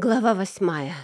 Глава восьмая.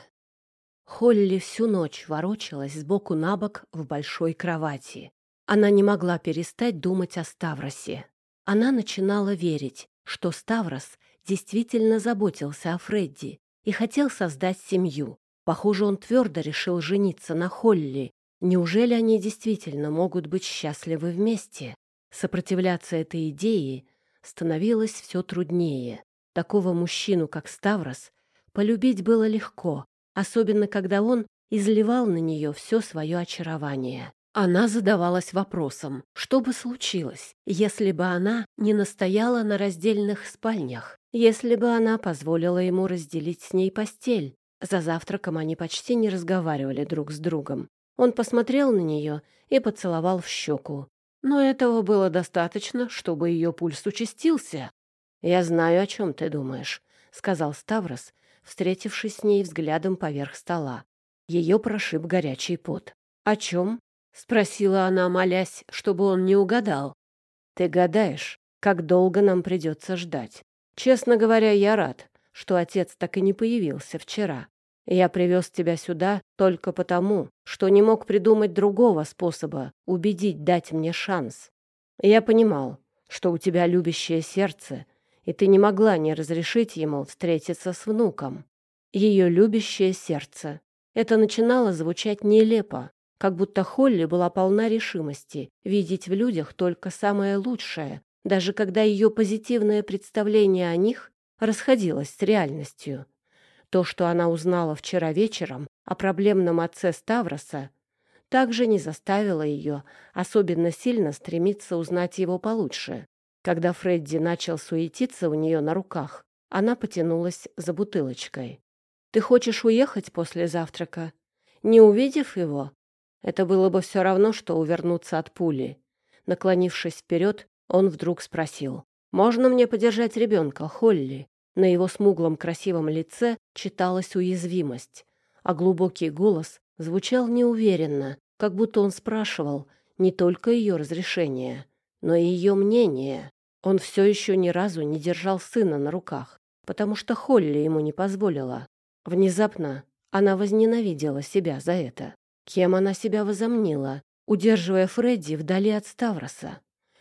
Холли всю ночь ворочалась сбоку на бок в большой кровати. Она не могла перестать думать о Ставросе. Она начинала верить, что Ставрос действительно заботился о Фредди и хотел создать семью. Похоже, он твердо решил жениться на Холли. Неужели они действительно могут быть счастливы вместе? Сопротивляться этой идее становилось все труднее. Такого мужчину, как Ставрос, Полюбить было легко, особенно когда он изливал на нее все свое очарование. Она задавалась вопросом, что бы случилось, если бы она не настояла на раздельных спальнях, если бы она позволила ему разделить с ней постель. За завтраком они почти не разговаривали друг с другом. Он посмотрел на нее и поцеловал в щеку. Но этого было достаточно, чтобы ее пульс участился. «Я знаю, о чем ты думаешь», — сказал Ставрос, встретившись с ней взглядом поверх стола. Ее прошиб горячий пот. «О чем?» — спросила она, молясь, чтобы он не угадал. «Ты гадаешь, как долго нам придется ждать. Честно говоря, я рад, что отец так и не появился вчера. Я привез тебя сюда только потому, что не мог придумать другого способа убедить дать мне шанс. Я понимал, что у тебя любящее сердце, и ты не могла не разрешить ему встретиться с внуком. Ее любящее сердце. Это начинало звучать нелепо, как будто Холли была полна решимости видеть в людях только самое лучшее, даже когда ее позитивное представление о них расходилось с реальностью. То, что она узнала вчера вечером о проблемном отце Ставроса, также не заставило ее особенно сильно стремиться узнать его получше. Когда Фредди начал суетиться у нее на руках, она потянулась за бутылочкой. «Ты хочешь уехать после завтрака? Не увидев его? Это было бы все равно, что увернуться от пули». Наклонившись вперед, он вдруг спросил. «Можно мне подержать ребенка, Холли?» На его смуглом красивом лице читалась уязвимость, а глубокий голос звучал неуверенно, как будто он спрашивал не только ее разрешение, но и ее мнение. Он все еще ни разу не держал сына на руках, потому что Холли ему не позволила. Внезапно она возненавидела себя за это. Кем она себя возомнила, удерживая Фредди вдали от Ставроса?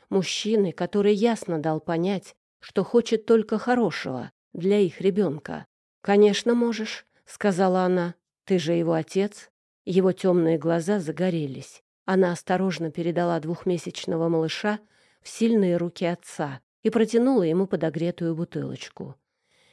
Мужчины, который ясно дал понять, что хочет только хорошего для их ребенка. «Конечно, можешь», — сказала она. «Ты же его отец». Его темные глаза загорелись. Она осторожно передала двухмесячного малыша в сильные руки отца и протянула ему подогретую бутылочку.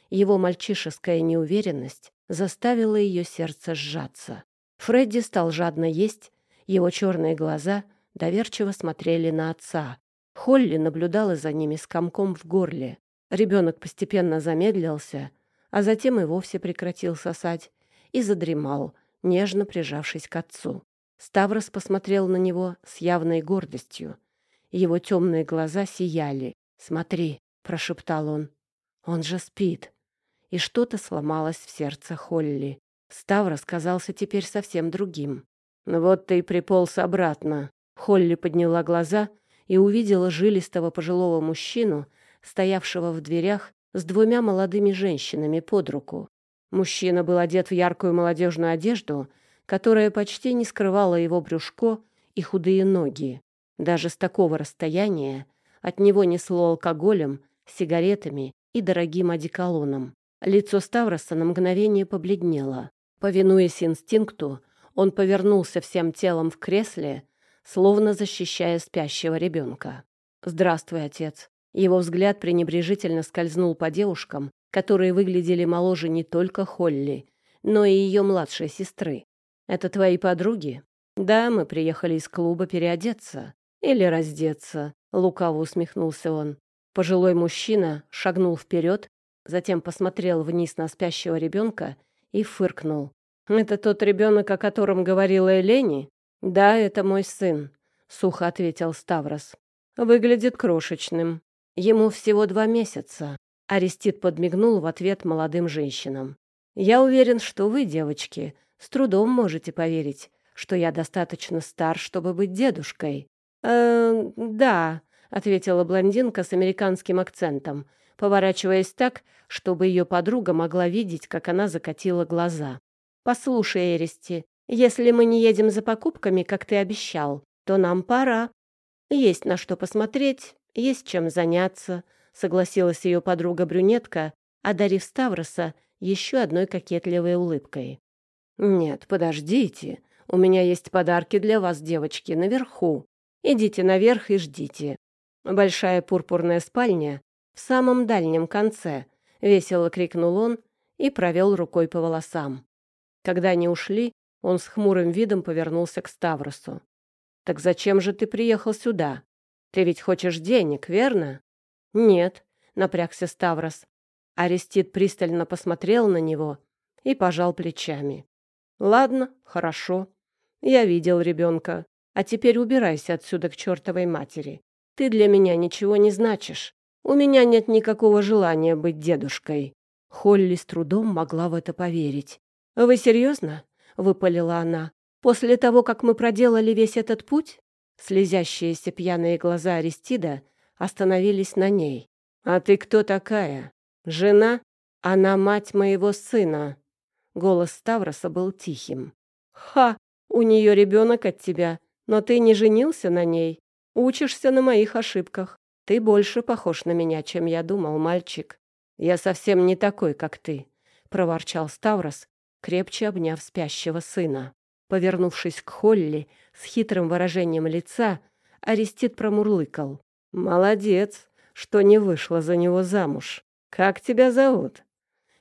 Его мальчишеская неуверенность заставила ее сердце сжаться. Фредди стал жадно есть, его черные глаза доверчиво смотрели на отца. Холли наблюдала за ними с комком в горле. Ребенок постепенно замедлился, а затем и вовсе прекратил сосать и задремал, нежно прижавшись к отцу. Ставрос посмотрел на него с явной гордостью — его темные глаза сияли. «Смотри», — прошептал он, — «он же спит». И что-то сломалось в сердце Холли. Ставр казался теперь совсем другим. «Ну «Вот ты и приполз обратно». Холли подняла глаза и увидела жилистого пожилого мужчину, стоявшего в дверях с двумя молодыми женщинами под руку. Мужчина был одет в яркую молодежную одежду, которая почти не скрывала его брюшко и худые ноги. Даже с такого расстояния от него несло алкоголем, сигаретами и дорогим одеколоном. Лицо Ставроса на мгновение побледнело. Повинуясь инстинкту, он повернулся всем телом в кресле, словно защищая спящего ребенка. «Здравствуй, отец». Его взгляд пренебрежительно скользнул по девушкам, которые выглядели моложе не только Холли, но и ее младшей сестры. «Это твои подруги?» «Да, мы приехали из клуба переодеться. Или раздеться, лукаво усмехнулся он. Пожилой мужчина шагнул вперед, затем посмотрел вниз на спящего ребенка и фыркнул. «Это тот ребенок, о котором говорила Элени?» «Да, это мой сын», — сухо ответил Ставрос. «Выглядит крошечным. Ему всего два месяца». Арестит подмигнул в ответ молодым женщинам. «Я уверен, что вы, девочки, с трудом можете поверить, что я достаточно стар, чтобы быть дедушкой. «Э, да», — ответила блондинка с американским акцентом, поворачиваясь так, чтобы ее подруга могла видеть, как она закатила глаза. «Послушай, Эристи, если мы не едем за покупками, как ты обещал, то нам пора. Есть на что посмотреть, есть чем заняться», — согласилась ее подруга-брюнетка, одарив Ставроса еще одной кокетливой улыбкой. «Нет, подождите. У меня есть подарки для вас, девочки, наверху. Идите наверх и ждите. Большая пурпурная спальня в самом дальнем конце», — весело крикнул он и провел рукой по волосам. Когда они ушли, он с хмурым видом повернулся к Ставросу. «Так зачем же ты приехал сюда? Ты ведь хочешь денег, верно?» «Нет», — напрягся Ставрос. Арестит пристально посмотрел на него и пожал плечами. Ладно, хорошо. Я видел ребенка. А теперь убирайся отсюда к чертовой матери. Ты для меня ничего не значишь. У меня нет никакого желания быть дедушкой. Холли с трудом могла в это поверить. «Вы серьезно?» — выпалила она. «После того, как мы проделали весь этот путь?» Слезящиеся пьяные глаза Аристида остановились на ней. «А ты кто такая? Жена? Она мать моего сына. Голос Ставроса был тихим. «Ха! У нее ребенок от тебя, но ты не женился на ней. Учишься на моих ошибках. Ты больше похож на меня, чем я думал, мальчик. Я совсем не такой, как ты», — проворчал Ставрос, крепче обняв спящего сына. Повернувшись к Холли с хитрым выражением лица, Арестит промурлыкал. «Молодец, что не вышла за него замуж. Как тебя зовут?»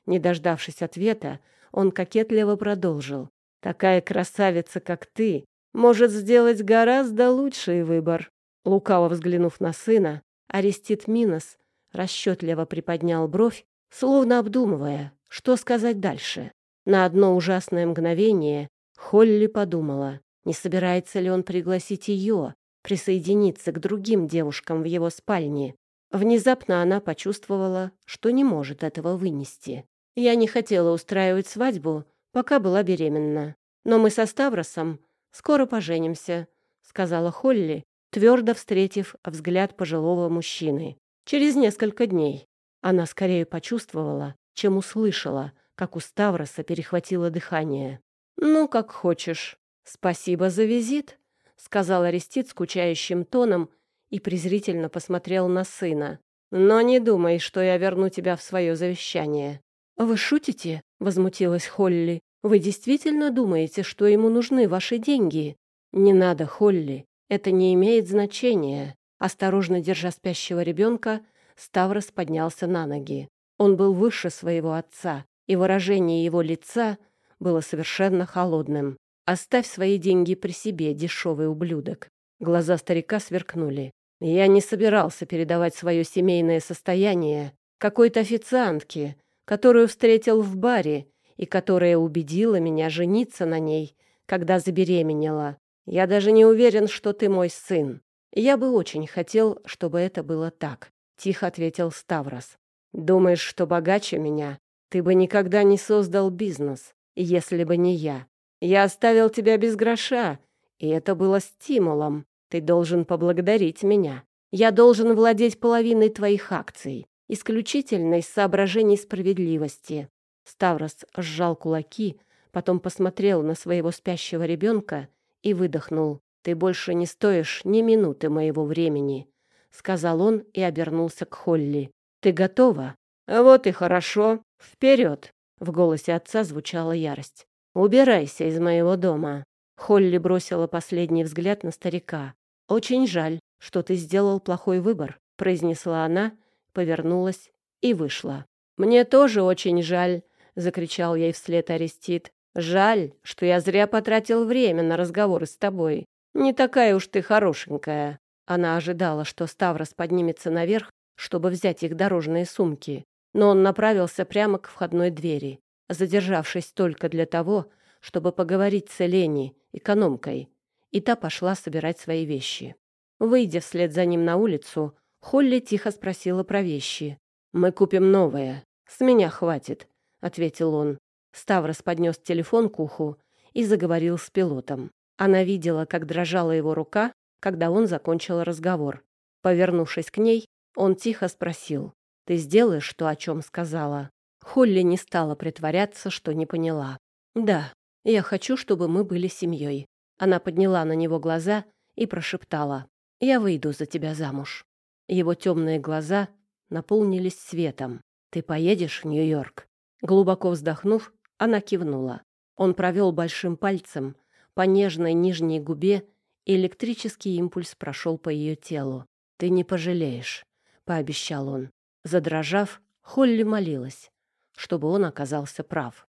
Не дождавшись ответа, он кокетливо продолжил. «Такая красавица, как ты, может сделать гораздо лучший выбор». Лукаво взглянув на сына, Арестит Минос расчетливо приподнял бровь, словно обдумывая, что сказать дальше. На одно ужасное мгновение Холли подумала, не собирается ли он пригласить ее присоединиться к другим девушкам в его спальне. Внезапно она почувствовала, что не может этого вынести. Я не хотела устраивать свадьбу, пока была беременна. Но мы со Ставросом скоро поженимся, сказала Холли, твердо встретив взгляд пожилого мужчины. Через несколько дней. Она скорее почувствовала, чем услышала, как у Ставроса перехватило дыхание. «Ну, как хочешь. Спасибо за визит», — сказал Арестит скучающим тоном и презрительно посмотрел на сына. «Но не думай, что я верну тебя в свое завещание. «Вы шутите?» — возмутилась Холли. «Вы действительно думаете, что ему нужны ваши деньги?» «Не надо, Холли. Это не имеет значения». Осторожно держа спящего ребенка, Ставрос поднялся на ноги. Он был выше своего отца, и выражение его лица было совершенно холодным. «Оставь свои деньги при себе, дешевый ублюдок». Глаза старика сверкнули. «Я не собирался передавать свое семейное состояние какой-то официантке, которую встретил в баре и которая убедила меня жениться на ней, когда забеременела. Я даже не уверен, что ты мой сын. Я бы очень хотел, чтобы это было так, тихо ответил Ставрос. Думаешь, что богаче меня? Ты бы никогда не создал бизнес, если бы не я. Я оставил тебя без гроша, и это было стимулом. Ты должен поблагодарить меня. Я должен владеть половиной твоих акций исключительно из соображений справедливости. Ставрос сжал кулаки, потом посмотрел на своего спящего ребенка и выдохнул. «Ты больше не стоишь ни минуты моего времени», — сказал он и обернулся к Холли. «Ты готова?» «Вот и хорошо. Вперед!» — в голосе отца звучала ярость. «Убирайся из моего дома». Холли бросила последний взгляд на старика. «Очень жаль, что ты сделал плохой выбор», — произнесла она повернулась и вышла. «Мне тоже очень жаль», — закричал ей вслед Арестит. «Жаль, что я зря потратил время на разговоры с тобой. Не такая уж ты хорошенькая». Она ожидала, что Ставрос поднимется наверх, чтобы взять их дорожные сумки, но он направился прямо к входной двери, задержавшись только для того, чтобы поговорить с Элени, экономкой, и та пошла собирать свои вещи. Выйдя вслед за ним на улицу, Холли тихо спросила про вещи. «Мы купим новое. С меня хватит», — ответил он. Ставрос поднес телефон к уху и заговорил с пилотом. Она видела, как дрожала его рука, когда он закончил разговор. Повернувшись к ней, он тихо спросил. Ты сделаешь то, о чем сказала?» Холли не стала притворяться, что не поняла. «Да, я хочу, чтобы мы были семьей». Она подняла на него глаза и прошептала. «Я выйду за тебя замуж». Его темные глаза наполнились светом. «Ты поедешь в Нью-Йорк?» Глубоко вздохнув, она кивнула. Он провел большим пальцем по нежной нижней губе, и электрический импульс прошел по ее телу. «Ты не пожалеешь», — пообещал он. Задрожав, Холли молилась, чтобы он оказался прав.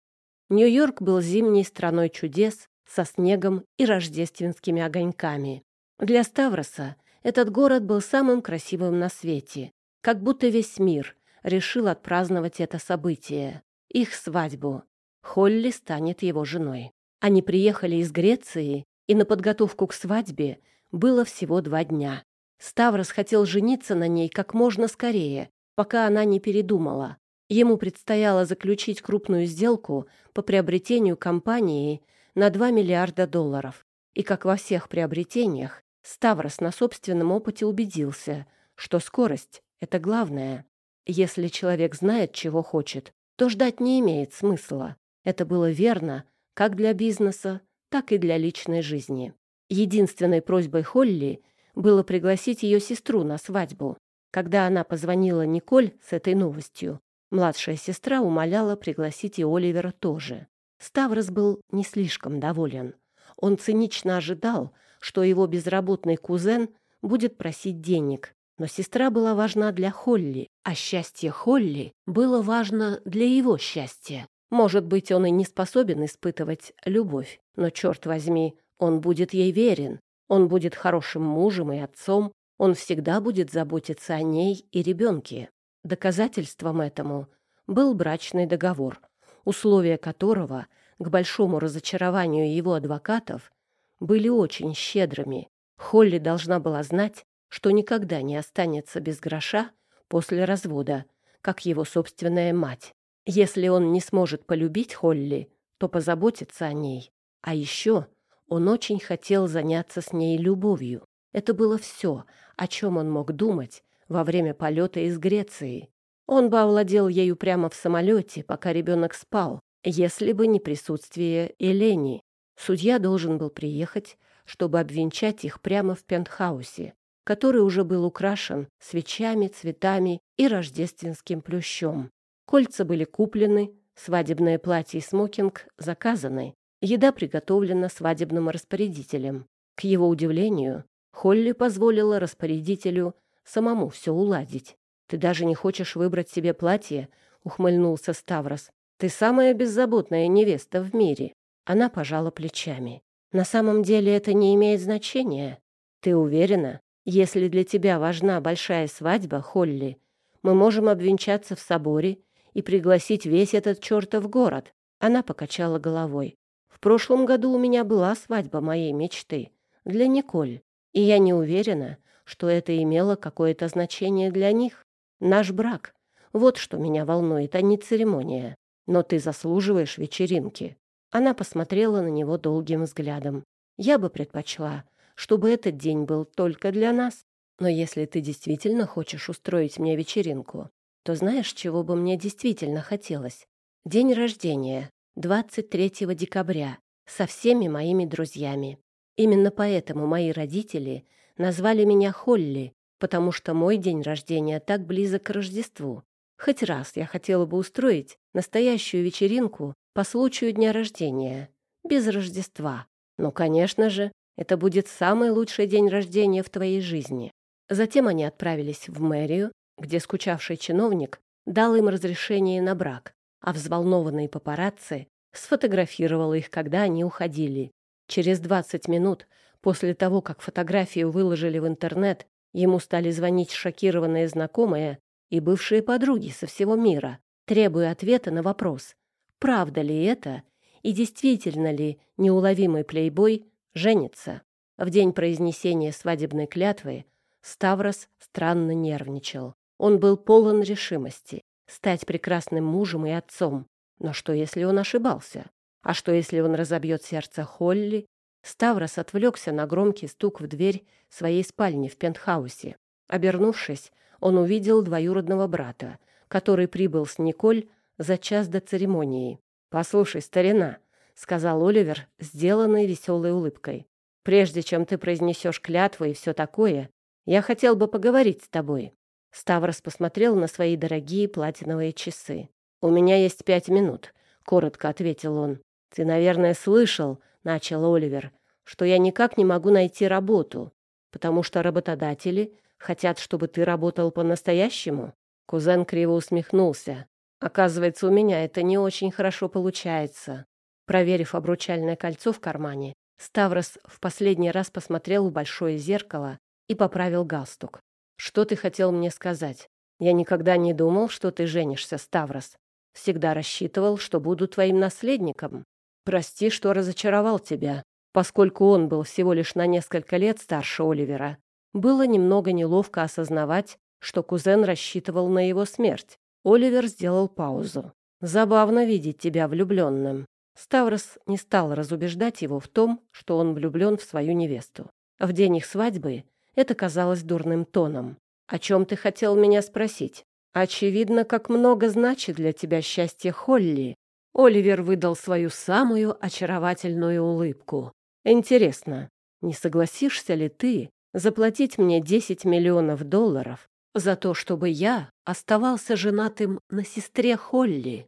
Нью-Йорк был зимней страной чудес со снегом и рождественскими огоньками. Для Ставроса этот город был самым красивым на свете, как будто весь мир решил отпраздновать это событие, их свадьбу. Холли станет его женой. Они приехали из Греции, и на подготовку к свадьбе было всего два дня. Ставрос хотел жениться на ней как можно скорее, пока она не передумала. Ему предстояло заключить крупную сделку по приобретению компании на 2 миллиарда долларов. И как во всех приобретениях, Ставрос на собственном опыте убедился, что скорость — это главное. Если человек знает, чего хочет, то ждать не имеет смысла. Это было верно как для бизнеса, так и для личной жизни. Единственной просьбой Холли было пригласить ее сестру на свадьбу. Когда она позвонила Николь с этой новостью, Младшая сестра умоляла пригласить и Оливера тоже. Ставрос был не слишком доволен. Он цинично ожидал, что его безработный кузен будет просить денег. Но сестра была важна для Холли, а счастье Холли было важно для его счастья. Может быть, он и не способен испытывать любовь, но, черт возьми, он будет ей верен. Он будет хорошим мужем и отцом, он всегда будет заботиться о ней и ребенке. Доказательством этому был брачный договор, условия которого, к большому разочарованию его адвокатов, были очень щедрыми. Холли должна была знать, что никогда не останется без гроша после развода, как его собственная мать. Если он не сможет полюбить Холли, то позаботиться о ней. А еще он очень хотел заняться с ней любовью. Это было все, о чем он мог думать, во время полета из Греции. Он бы овладел ею прямо в самолете, пока ребенок спал, если бы не присутствие Элени. Судья должен был приехать, чтобы обвенчать их прямо в пентхаусе, который уже был украшен свечами, цветами и рождественским плющом. Кольца были куплены, свадебное платье и смокинг заказаны, еда приготовлена свадебным распорядителем. К его удивлению, Холли позволила распорядителю самому все уладить. «Ты даже не хочешь выбрать себе платье?» — ухмыльнулся Ставрос. «Ты самая беззаботная невеста в мире». Она пожала плечами. «На самом деле это не имеет значения. Ты уверена? Если для тебя важна большая свадьба, Холли, мы можем обвенчаться в соборе и пригласить весь этот чертов город». Она покачала головой. «В прошлом году у меня была свадьба моей мечты. Для Николь. И я не уверена, что это имело какое-то значение для них. Наш брак. Вот что меня волнует, а не церемония. Но ты заслуживаешь вечеринки». Она посмотрела на него долгим взглядом. «Я бы предпочла, чтобы этот день был только для нас. Но если ты действительно хочешь устроить мне вечеринку, то знаешь, чего бы мне действительно хотелось? День рождения, 23 декабря, со всеми моими друзьями. Именно поэтому мои родители назвали меня Холли, потому что мой день рождения так близок к Рождеству. Хоть раз я хотела бы устроить настоящую вечеринку по случаю дня рождения, без Рождества. Но, конечно же, это будет самый лучший день рождения в твоей жизни. Затем они отправились в мэрию, где скучавший чиновник дал им разрешение на брак, а взволнованные папарацци сфотографировал их, когда они уходили. Через 20 минут после того, как фотографию выложили в интернет Ему стали звонить шокированные знакомые и бывшие подруги со всего мира, требуя ответа на вопрос, правда ли это и действительно ли неуловимый плейбой женится. В день произнесения свадебной клятвы Ставрос странно нервничал. Он был полон решимости стать прекрасным мужем и отцом. Но что, если он ошибался? А что, если он разобьет сердце Холли Ставрос отвлекся на громкий стук в дверь своей спальни в пентхаусе. Обернувшись, он увидел двоюродного брата, который прибыл с Николь за час до церемонии. «Послушай, старина», — сказал Оливер, сделанный веселой улыбкой. «Прежде чем ты произнесешь клятву и все такое, я хотел бы поговорить с тобой». Ставрос посмотрел на свои дорогие платиновые часы. «У меня есть пять минут», — коротко ответил он. «Ты, наверное, слышал», — начал Оливер, «что я никак не могу найти работу, потому что работодатели хотят, чтобы ты работал по-настоящему». Кузен криво усмехнулся. «Оказывается, у меня это не очень хорошо получается». Проверив обручальное кольцо в кармане, Ставрос в последний раз посмотрел в большое зеркало и поправил галстук. «Что ты хотел мне сказать? Я никогда не думал, что ты женишься, Ставрос. Всегда рассчитывал, что буду твоим наследником. Прости, что разочаровал тебя, поскольку он был всего лишь на несколько лет старше Оливера. Было немного неловко осознавать, что кузен рассчитывал на его смерть. Оливер сделал паузу. «Забавно видеть тебя влюбленным». Ставрос не стал разубеждать его в том, что он влюблен в свою невесту. В день их свадьбы это казалось дурным тоном. «О чем ты хотел меня спросить?» «Очевидно, как много значит для тебя счастье Холли». Оливер выдал свою самую очаровательную улыбку. «Интересно, не согласишься ли ты заплатить мне 10 миллионов долларов за то, чтобы я оставался женатым на сестре Холли?»